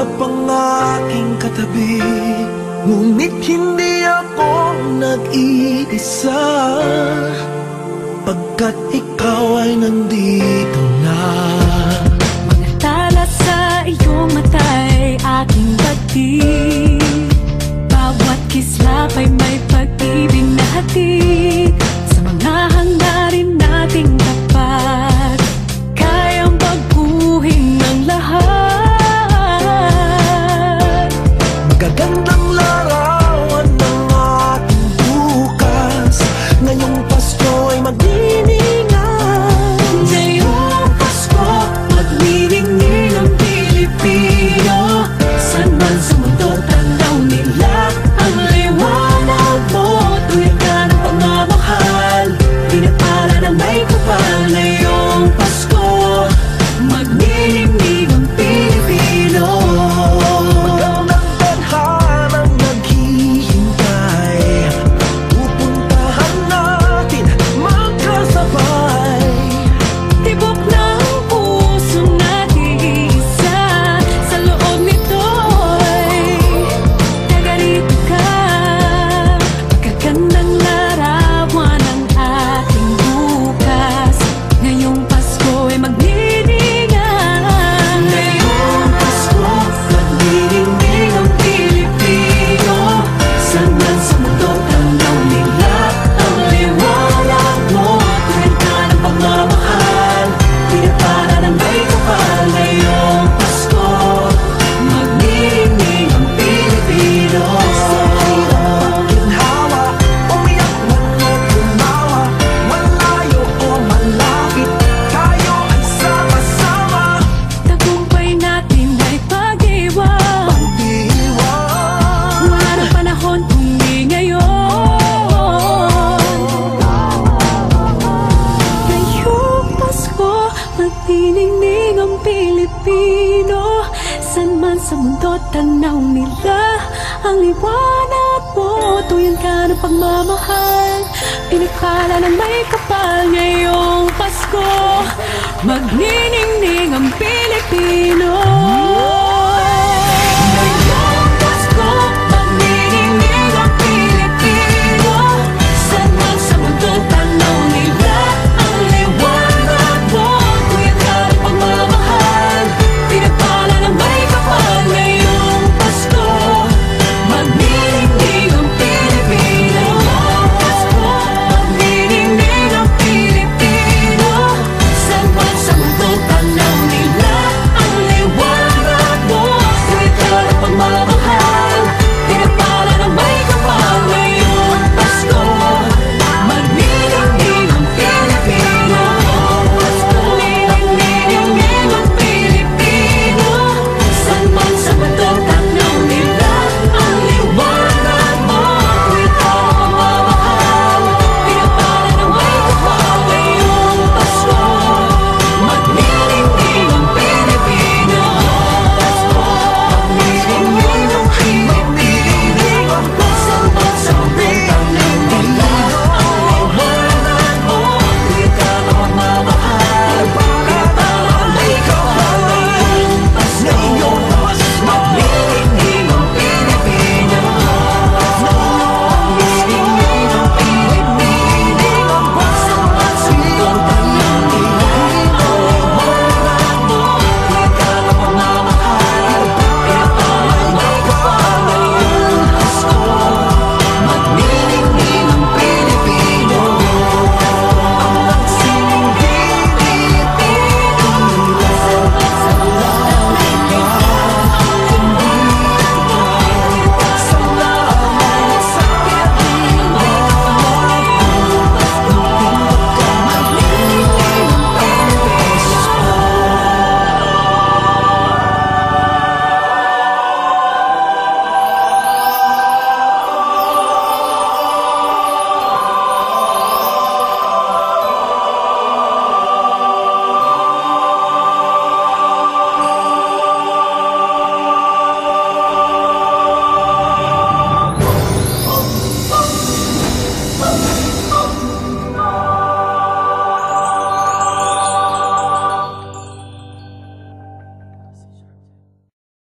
Mahirap ang aking katabi Ngunit hindi ako nag-iisa. Pagkat ikaw ay nandito sa mundo't tanaw nila. Ang liwanag mo, tuyan ka ng pagmamahal. Pinikala na may kapal ngayong Pasko. Magniningning ang Pilipino.